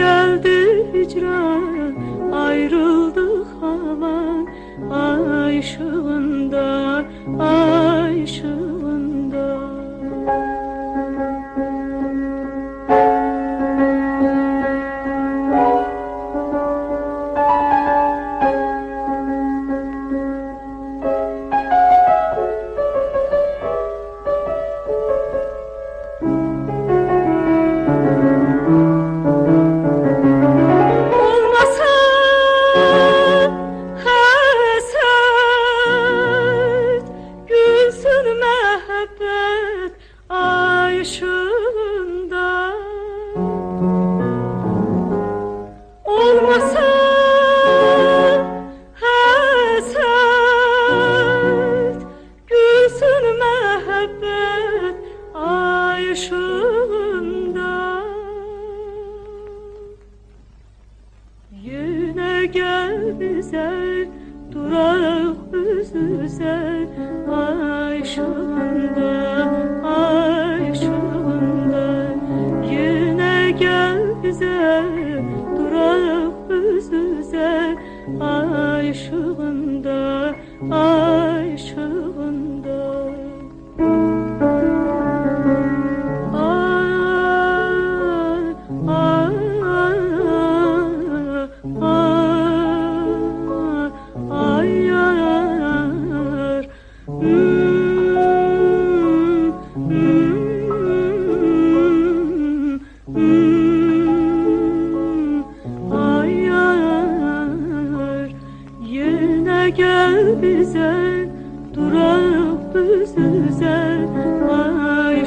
geldi hicran Ayrıldık aman ay ışığında ay ışığında. gel güzel durak üzüzel aşığında aşığında yine gel güzel durak üzüzel aşığında aşığında Gel gel bize durak düz düze Ay